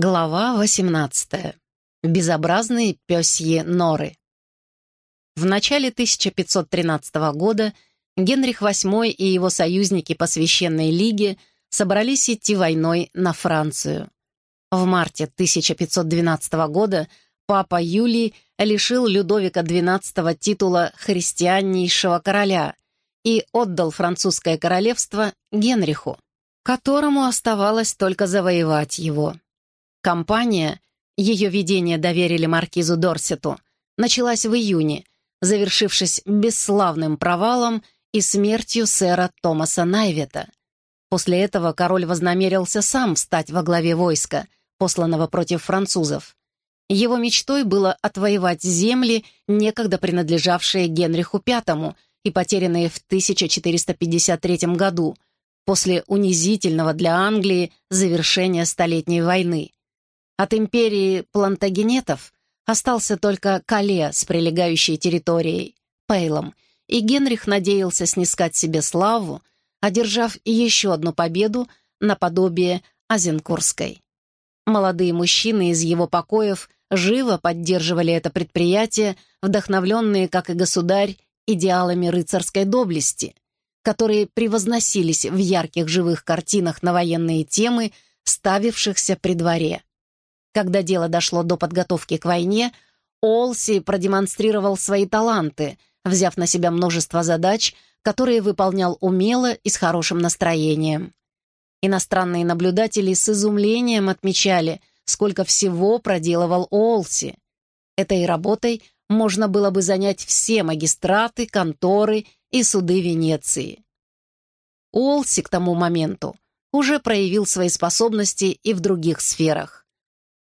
Глава 18. Безобразные пёсьи норы. В начале 1513 года Генрих VIII и его союзники по Священной Лиге собрались идти войной на Францию. В марте 1512 года папа Юлий лишил Людовика XII титула христианнейшего короля и отдал французское королевство Генриху, которому оставалось только завоевать его. Кампания, ее ведение доверили маркизу Дорсету, началась в июне, завершившись бесславным провалом и смертью сэра Томаса Найвета. После этого король вознамерился сам встать во главе войска, посланного против французов. Его мечтой было отвоевать земли, некогда принадлежавшие Генриху V и потерянные в 1453 году, после унизительного для Англии завершения Столетней войны. От империи плантагенетов остался только Кале с прилегающей территорией, Пейлом, и Генрих надеялся снискать себе славу, одержав еще одну победу наподобие Азенкурской. Молодые мужчины из его покоев живо поддерживали это предприятие, вдохновленные, как и государь, идеалами рыцарской доблести, которые превозносились в ярких живых картинах на военные темы, ставившихся при дворе. Когда дело дошло до подготовки к войне, Олси продемонстрировал свои таланты, взяв на себя множество задач, которые выполнял умело и с хорошим настроением. Иностранные наблюдатели с изумлением отмечали, сколько всего проделывал Олси. Этой работой можно было бы занять все магистраты, конторы и суды Венеции. Олси к тому моменту уже проявил свои способности и в других сферах.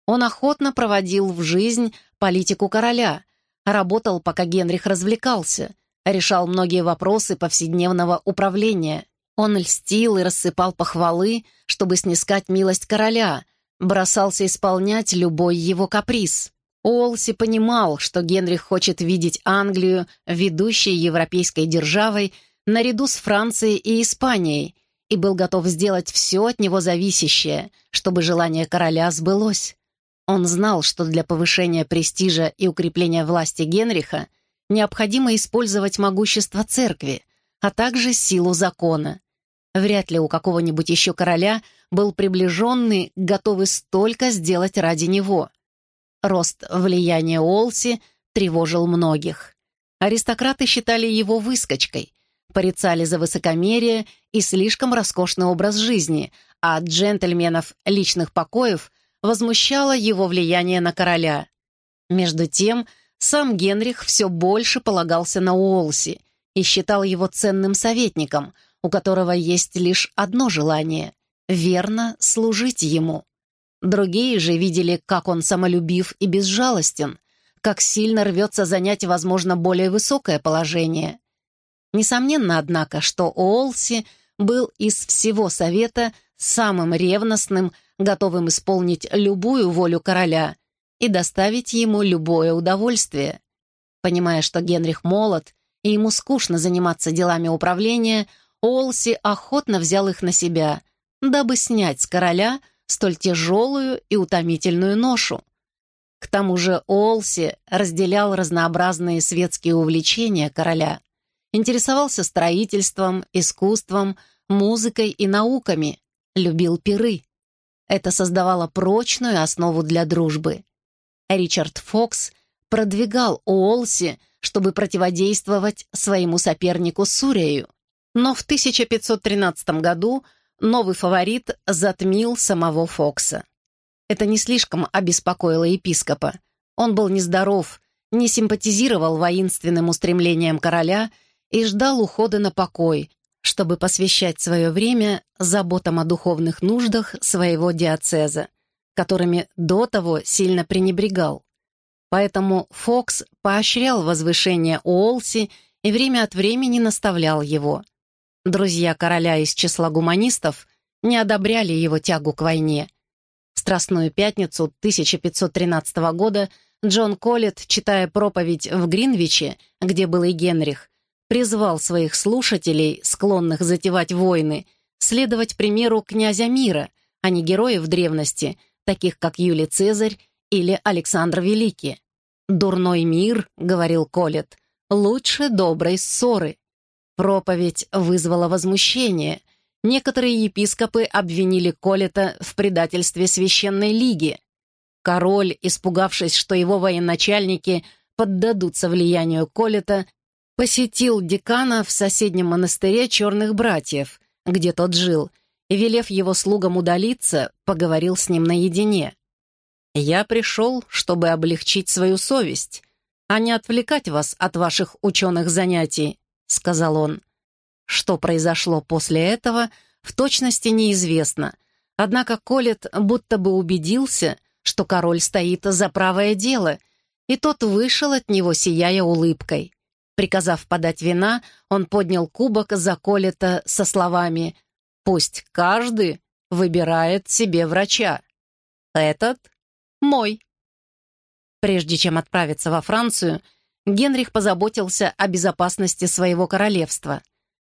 Он охотно проводил в жизнь политику короля, работал, пока Генрих развлекался, решал многие вопросы повседневного управления. Он льстил и рассыпал похвалы, чтобы снискать милость короля, бросался исполнять любой его каприз. Уолси понимал, что Генрих хочет видеть Англию ведущей европейской державой наряду с Францией и Испанией, и был готов сделать все от него зависящее, чтобы желание короля сбылось. Он знал, что для повышения престижа и укрепления власти Генриха необходимо использовать могущество церкви, а также силу закона. Вряд ли у какого-нибудь еще короля был приближенный, готовый столько сделать ради него. Рост влияния Олси тревожил многих. Аристократы считали его выскочкой, порицали за высокомерие и слишком роскошный образ жизни, а джентльменов личных покоев возмущало его влияние на короля. Между тем, сам Генрих все больше полагался на Уолси и считал его ценным советником, у которого есть лишь одно желание — верно служить ему. Другие же видели, как он самолюбив и безжалостен, как сильно рвется занять, возможно, более высокое положение. Несомненно, однако, что Уолси был из всего совета самым ревностным, готовым исполнить любую волю короля и доставить ему любое удовольствие. Понимая, что Генрих молод, и ему скучно заниматься делами управления, Олси охотно взял их на себя, дабы снять с короля столь тяжелую и утомительную ношу. К тому же Олси разделял разнообразные светские увлечения короля, интересовался строительством, искусством, музыкой и науками, любил пиры. Это создавало прочную основу для дружбы. Ричард Фокс продвигал Уолси, чтобы противодействовать своему сопернику Сурею. Но в 1513 году новый фаворит затмил самого Фокса. Это не слишком обеспокоило епископа. Он был нездоров, не симпатизировал воинственным устремлениям короля и ждал ухода на покой, чтобы посвящать свое время заботам о духовных нуждах своего диацеза, которыми до того сильно пренебрегал. Поэтому Фокс поощрял возвышение Уолси и время от времени наставлял его. Друзья короля из числа гуманистов не одобряли его тягу к войне. В Страстную пятницу 1513 года Джон Коллетт, читая проповедь в Гринвиче, где был и Генрих, призвал своих слушателей, склонных затевать войны, следовать примеру князя мира, а не героев древности, таких как Юлий Цезарь или Александр Великий. «Дурной мир», — говорил Колет, — «лучше доброй ссоры». Проповедь вызвала возмущение. Некоторые епископы обвинили Колета в предательстве Священной Лиги. Король, испугавшись, что его военачальники поддадутся влиянию Колета, посетил декана в соседнем монастыре Черных Братьев, где тот жил, и, велев его слугам удалиться, поговорил с ним наедине. «Я пришел, чтобы облегчить свою совесть, а не отвлекать вас от ваших ученых занятий», — сказал он. Что произошло после этого, в точности неизвестно, однако Колет будто бы убедился, что король стоит за правое дело, и тот вышел от него, сияя улыбкой. Приказав подать вина, он поднял кубок за Колета со словами «Пусть каждый выбирает себе врача. Этот мой». Прежде чем отправиться во Францию, Генрих позаботился о безопасности своего королевства.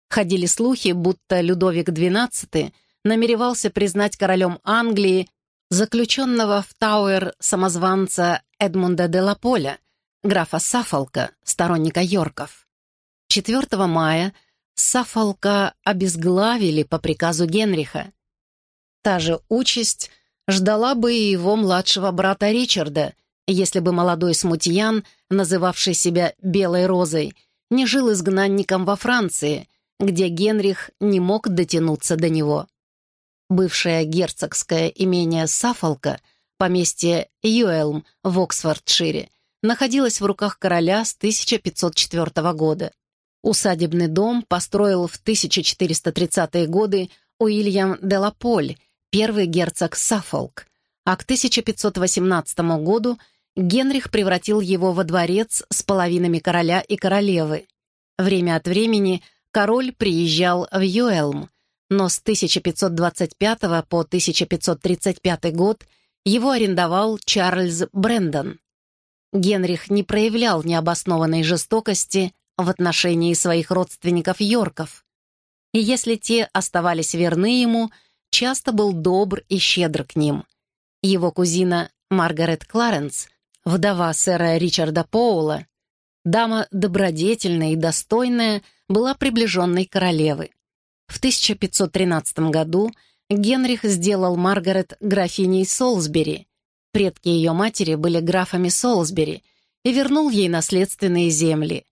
Ходили слухи, будто Людовик XII намеревался признать королем Англии заключенного в Тауэр самозванца Эдмунда де Лаполя, графа Сафолка, сторонника Йорков. 4 мая Сафолка обезглавили по приказу Генриха. Та же участь ждала бы и его младшего брата Ричарда, если бы молодой смутьян, называвший себя «белой розой», не жил изгнанником во Франции, где Генрих не мог дотянуться до него. Бывшее герцогское имение Сафолка, поместье Юэлм в Оксфордшире, находилось в руках короля с 1504 года. Усадебный дом построил в 1430-е годы Уильям де Лаполь, первый герцог Саффолк, а к 1518 году Генрих превратил его во дворец с половинами короля и королевы. Время от времени король приезжал в Юэлм, но с 1525 по 1535 год его арендовал Чарльз Брэндон. Генрих не проявлял необоснованной жестокости в отношении своих родственников-йорков, и если те оставались верны ему, часто был добр и щедр к ним. Его кузина Маргарет Кларенс, вдова сэра Ричарда Поула, дама добродетельная и достойная, была приближенной королевы. В 1513 году Генрих сделал Маргарет графиней Солсбери. Предки ее матери были графами Солсбери и вернул ей наследственные земли.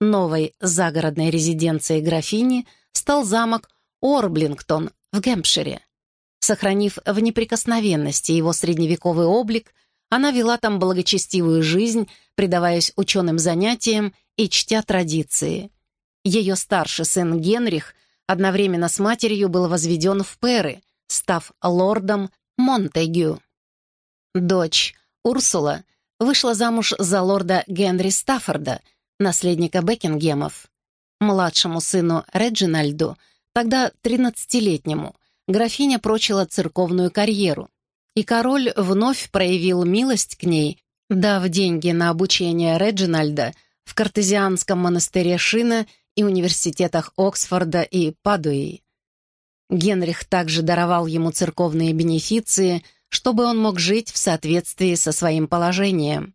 Новой загородной резиденцией графини стал замок Орблингтон в Гэмпшире. Сохранив в неприкосновенности его средневековый облик, она вела там благочестивую жизнь, предаваясь ученым занятиям и чтя традиции. Ее старший сын Генрих одновременно с матерью был возведен в Перы, став лордом Монтегю. Дочь Урсула вышла замуж за лорда Генри Стаффорда, наследника Бекингемов. Младшему сыну Реджинальду, тогда 13-летнему, графиня прочила церковную карьеру, и король вновь проявил милость к ней, дав деньги на обучение Реджинальда в картезианском монастыре Шина и университетах Оксфорда и Падуи. Генрих также даровал ему церковные бенефиции, чтобы он мог жить в соответствии со своим положением.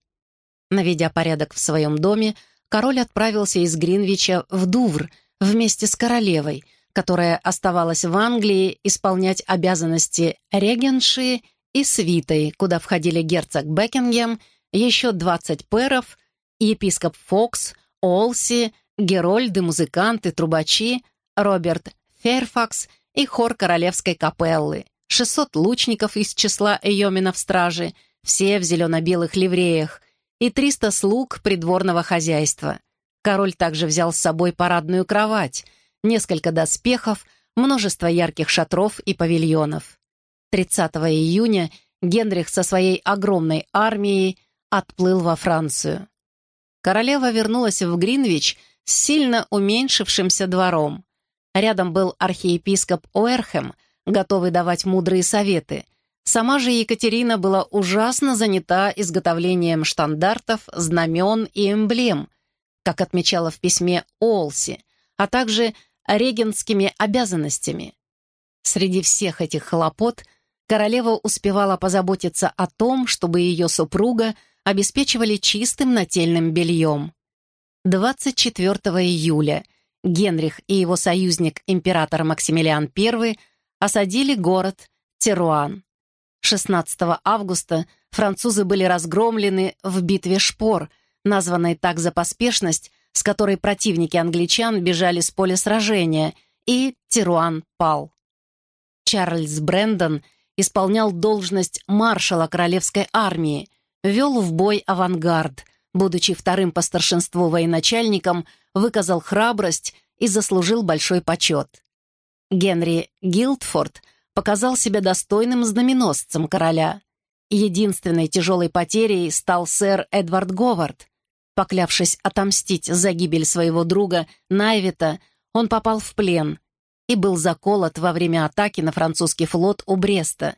Наведя порядок в своем доме, король отправился из Гринвича в Дувр вместе с королевой, которая оставалась в Англии исполнять обязанности регенши и свитой, куда входили герцог Бекингем, еще 20 пэров, епископ Фокс, Олси, Герольды, музыканты, трубачи, Роберт Ферфакс и хор королевской капеллы, 600 лучников из числа Эйоминов стражи, все в зелено-белых ливреях, и 300 слуг придворного хозяйства. Король также взял с собой парадную кровать, несколько доспехов, множество ярких шатров и павильонов. 30 июня Генрих со своей огромной армией отплыл во Францию. Королева вернулась в Гринвич с сильно уменьшившимся двором. Рядом был архиепископ Уэрхэм, готовый давать мудрые советы. Сама же Екатерина была ужасно занята изготовлением штандартов, знамен и эмблем, как отмечала в письме Олси, а также регентскими обязанностями. Среди всех этих хлопот королева успевала позаботиться о том, чтобы ее супруга обеспечивали чистым нательным бельем. 24 июля Генрих и его союзник император Максимилиан I осадили город Теруан. 16 августа французы были разгромлены в битве Шпор, названной так за поспешность, с которой противники англичан бежали с поля сражения, и Теруан пал. Чарльз Брэндон исполнял должность маршала королевской армии, вел в бой авангард, будучи вторым по старшинству военачальником, выказал храбрость и заслужил большой почет. Генри Гилдфорд показал себя достойным знаменосцем короля. Единственной тяжелой потерей стал сэр Эдвард Говард. Поклявшись отомстить за гибель своего друга Найвита, он попал в плен и был заколот во время атаки на французский флот у Бреста,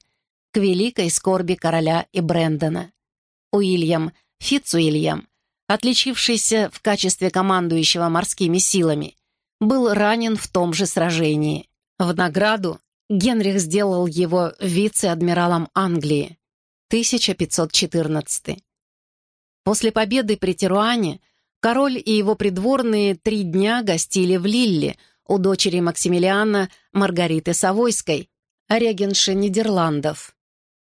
к великой скорби короля и Брэндона. Уильям Фицуильям, отличившийся в качестве командующего морскими силами, был ранен в том же сражении. В награду Генрих сделал его вице-адмиралом Англии, 1514. После победы при Теруане король и его придворные три дня гостили в Лилле у дочери Максимилиана Маргариты Савойской, регенши Нидерландов.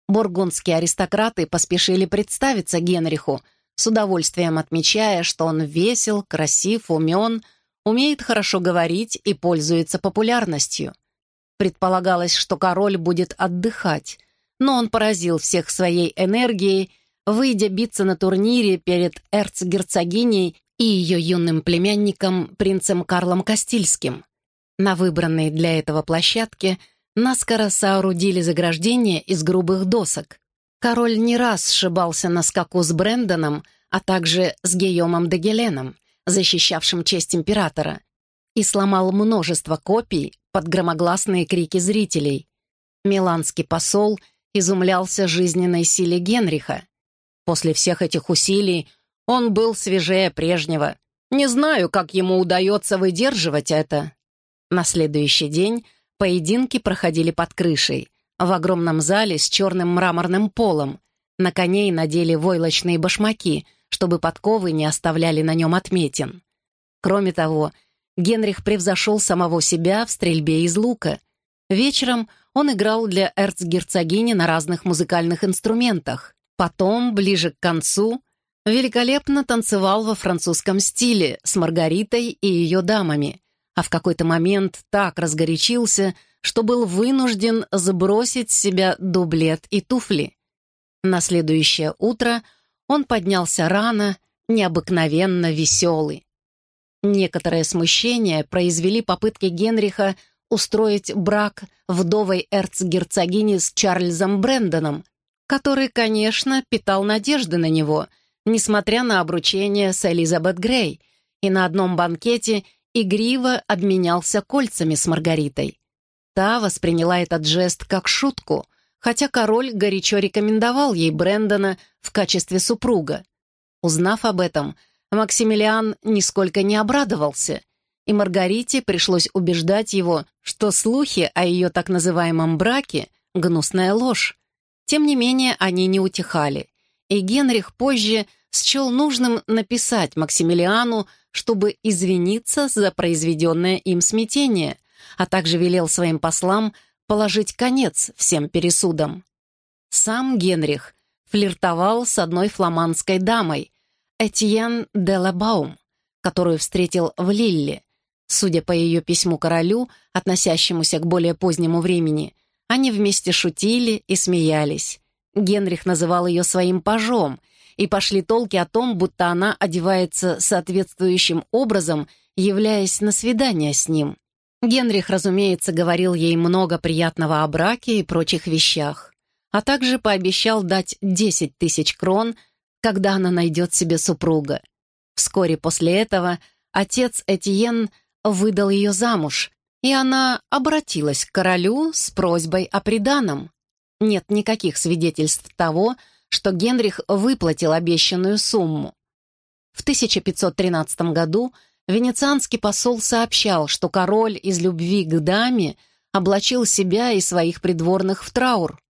Бургундские аристократы поспешили представиться Генриху, с удовольствием отмечая, что он весел, красив, умен, умеет хорошо говорить и пользуется популярностью. Предполагалось, что король будет отдыхать, но он поразил всех своей энергией, выйдя биться на турнире перед эрцгерцогиней и ее юным племянником, принцем Карлом Кастильским. На выбранной для этого площадке наскоро соорудили заграждение из грубых досок. Король не раз сшибался на скаку с Брэндоном, а также с Гийомом де Геленом, защищавшим честь императора, и сломал множество копий под громогласные крики зрителей. Миланский посол изумлялся жизненной силе Генриха. После всех этих усилий он был свежее прежнего. Не знаю, как ему удается выдерживать это. На следующий день поединки проходили под крышей, в огромном зале с черным мраморным полом. На коней надели войлочные башмаки, чтобы подковы не оставляли на нем отметин. Кроме того, Генрих превзошел самого себя в стрельбе из лука. Вечером он играл для эрцгерцогини на разных музыкальных инструментах. Потом, ближе к концу, великолепно танцевал во французском стиле с Маргаритой и ее дамами, а в какой-то момент так разгорячился, что был вынужден сбросить с себя дублет и туфли. На следующее утро он поднялся рано, необыкновенно веселый. Некоторое смущение произвели попытки Генриха устроить брак вдовой эрцгерцогини с Чарльзом Брэндоном, который, конечно, питал надежды на него, несмотря на обручение с Элизабет Грей, и на одном банкете игриво обменялся кольцами с Маргаритой. Та восприняла этот жест как шутку, хотя король горячо рекомендовал ей Брэндона в качестве супруга. Узнав об этом, Максимилиан нисколько не обрадовался, и Маргарите пришлось убеждать его, что слухи о ее так называемом браке — гнусная ложь. Тем не менее, они не утихали, и Генрих позже счел нужным написать Максимилиану, чтобы извиниться за произведенное им смятение, а также велел своим послам положить конец всем пересудам. Сам Генрих флиртовал с одной фламандской дамой, Этьен де Лабаум, которую встретил в Лилле. Судя по ее письму королю, относящемуся к более позднему времени, они вместе шутили и смеялись. Генрих называл ее своим пажом, и пошли толки о том, будто она одевается соответствующим образом, являясь на свидание с ним. Генрих, разумеется, говорил ей много приятного о браке и прочих вещах, а также пообещал дать 10 тысяч крон когда она найдет себе супруга. Вскоре после этого отец Этьен выдал ее замуж, и она обратилась к королю с просьбой о приданом. Нет никаких свидетельств того, что Генрих выплатил обещанную сумму. В 1513 году венецианский посол сообщал, что король из любви к даме облачил себя и своих придворных в траур.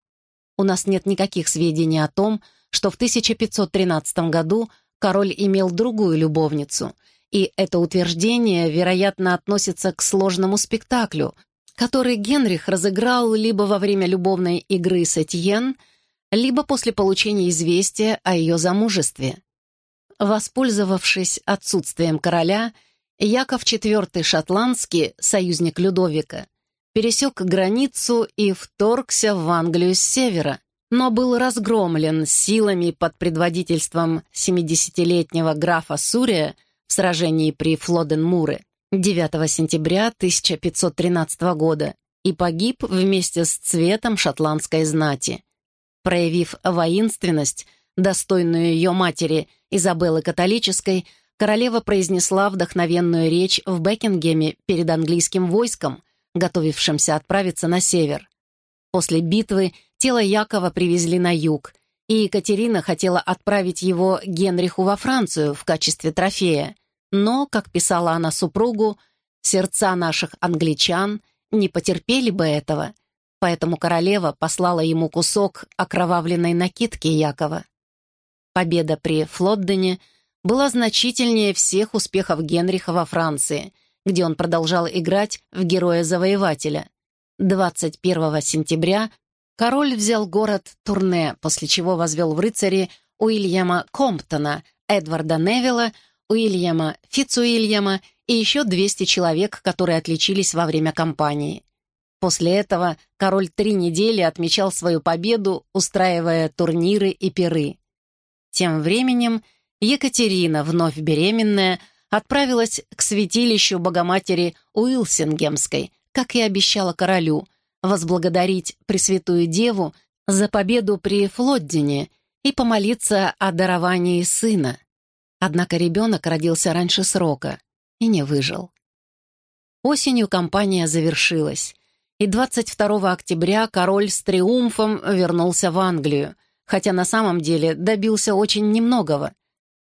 у нас нет никаких сведений о том, что в 1513 году король имел другую любовницу, и это утверждение, вероятно, относится к сложному спектаклю, который Генрих разыграл либо во время любовной игры с Этьен, либо после получения известия о ее замужестве. Воспользовавшись отсутствием короля, Яков IV Шотландский, союзник Людовика, пересек границу и вторгся в Англию с севера, но был разгромлен силами под предводительством 70-летнего графа Сурия в сражении при Флоден-Муре 9 сентября 1513 года и погиб вместе с цветом шотландской знати. Проявив воинственность, достойную ее матери Изабеллы Католической, королева произнесла вдохновенную речь в Бекингеме перед английским войском, готовившимся отправиться на север. После битвы тело Якова привезли на юг, и Екатерина хотела отправить его Генриху во Францию в качестве трофея. Но, как писала она супругу, сердца наших англичан не потерпели бы этого, поэтому королева послала ему кусок окровавленной накидки Якова. Победа при Флоддене была значительнее всех успехов Генриха во Франции, где он продолжал играть в героя-завоевателя. 21 сентября король взял город Турне, после чего возвел в рыцари Уильяма Комптона, Эдварда Невилла, Уильяма Фицуильяма и еще 200 человек, которые отличились во время кампании. После этого король три недели отмечал свою победу, устраивая турниры и пиры. Тем временем Екатерина, вновь беременная, отправилась к святилищу Богоматери Уилсингемской, как и обещала королю, возблагодарить Пресвятую Деву за победу при Флоддине и помолиться о даровании сына. Однако ребенок родился раньше срока и не выжил. Осенью кампания завершилась, и 22 октября король с триумфом вернулся в Англию, хотя на самом деле добился очень немногого.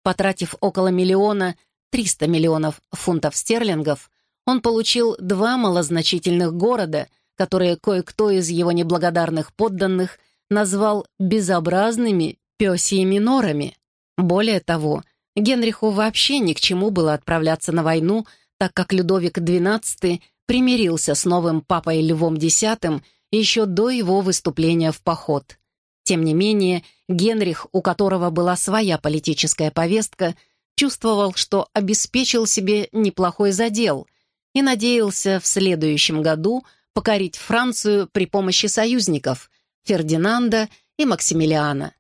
Потратив около миллиона, 300 миллионов фунтов стерлингов, он получил два малозначительных города, которые кое-кто из его неблагодарных подданных назвал «безобразными пёсьими норами». Более того, Генриху вообще ни к чему было отправляться на войну, так как Людовик XII примирился с новым папой Львом X еще до его выступления в поход. Тем не менее, Генрих, у которого была своя политическая повестка, чувствовал, что обеспечил себе неплохой задел и надеялся в следующем году покорить Францию при помощи союзников Фердинанда и Максимилиана.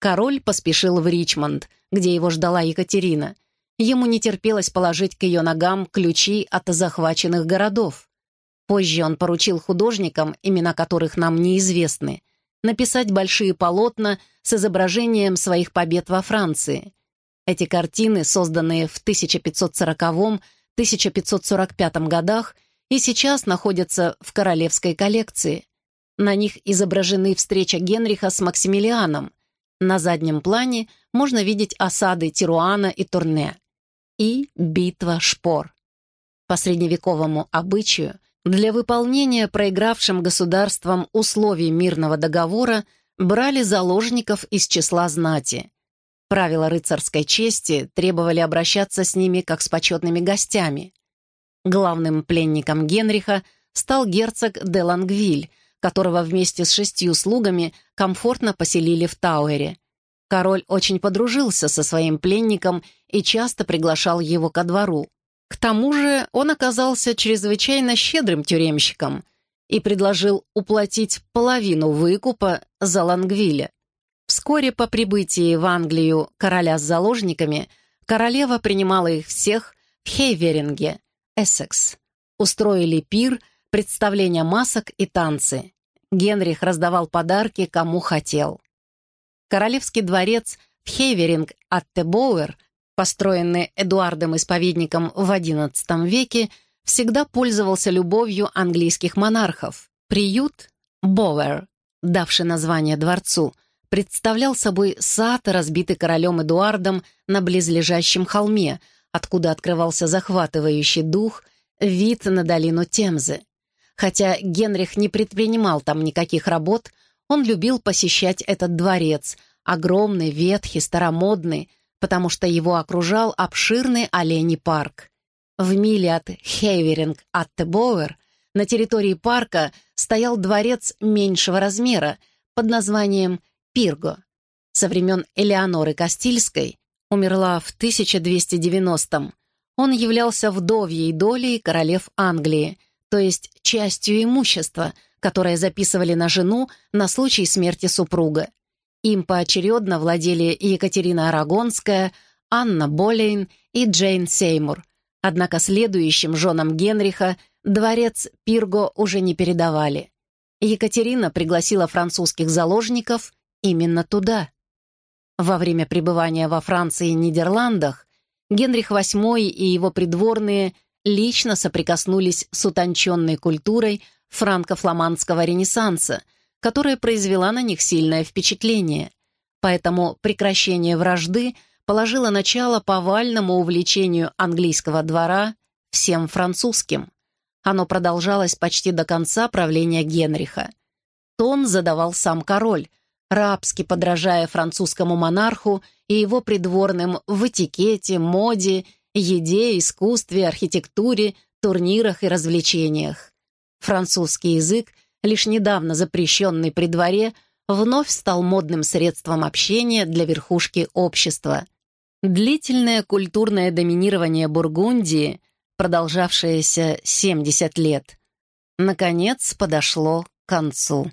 Король поспешил в Ричмонд, где его ждала Екатерина. Ему не терпелось положить к ее ногам ключи от захваченных городов. Позже он поручил художникам, имена которых нам неизвестны, написать большие полотна с изображением своих побед во Франции. Эти картины, созданные в 1540-1545 годах, и сейчас находятся в королевской коллекции. На них изображены встреча Генриха с Максимилианом. На заднем плане можно видеть осады Тируана и Турне. И битва шпор. По средневековому обычаю для выполнения проигравшим государством условий мирного договора брали заложников из числа знати. Правила рыцарской чести требовали обращаться с ними как с почетными гостями. Главным пленником Генриха стал герцог де Лангвиль, которого вместе с шестью слугами комфортно поселили в Тауэре. Король очень подружился со своим пленником и часто приглашал его ко двору. К тому же он оказался чрезвычайно щедрым тюремщиком и предложил уплатить половину выкупа за Лангвиля. Вскоре по прибытии в Англию короля с заложниками королева принимала их всех в Хейверинге, Эссекс. Устроили пир, представления масок и танцы. Генрих раздавал подарки, кому хотел. Королевский дворец Хейверинг Аттебоуэр построенный Эдуардом-исповедником в XI веке, всегда пользовался любовью английских монархов. Приют Бовер, давший название дворцу, представлял собой сад, разбитый королем Эдуардом на близлежащем холме, откуда открывался захватывающий дух вид на долину Темзы. Хотя Генрих не предпринимал там никаких работ, он любил посещать этот дворец, огромный, ветхий, старомодный, потому что его окружал обширный оленей парк. В миле от Хейверинг Аттебоуэр на территории парка стоял дворец меньшего размера под названием Пирго. Со времен Элеоноры Кастильской умерла в 1290-м. Он являлся вдовьей долей королев Англии, то есть частью имущества, которое записывали на жену на случай смерти супруга. Им поочередно владели Екатерина Арагонская, Анна Болейн и Джейн Сеймур. Однако следующим женам Генриха дворец Пирго уже не передавали. Екатерина пригласила французских заложников именно туда. Во время пребывания во Франции и Нидерландах Генрих VIII и его придворные лично соприкоснулись с утонченной культурой франко-фламандского ренессанса, которая произвела на них сильное впечатление. Поэтому прекращение вражды положило начало повальному увлечению английского двора всем французским. Оно продолжалось почти до конца правления Генриха. Тон задавал сам король, рабски подражая французскому монарху и его придворным в этикете, моде, еде, искусстве, архитектуре, турнирах и развлечениях. Французский язык, лишь недавно запрещенный при дворе, вновь стал модным средством общения для верхушки общества. Длительное культурное доминирование Бургундии – продолжавшееся 70 лет, наконец подошло к концу.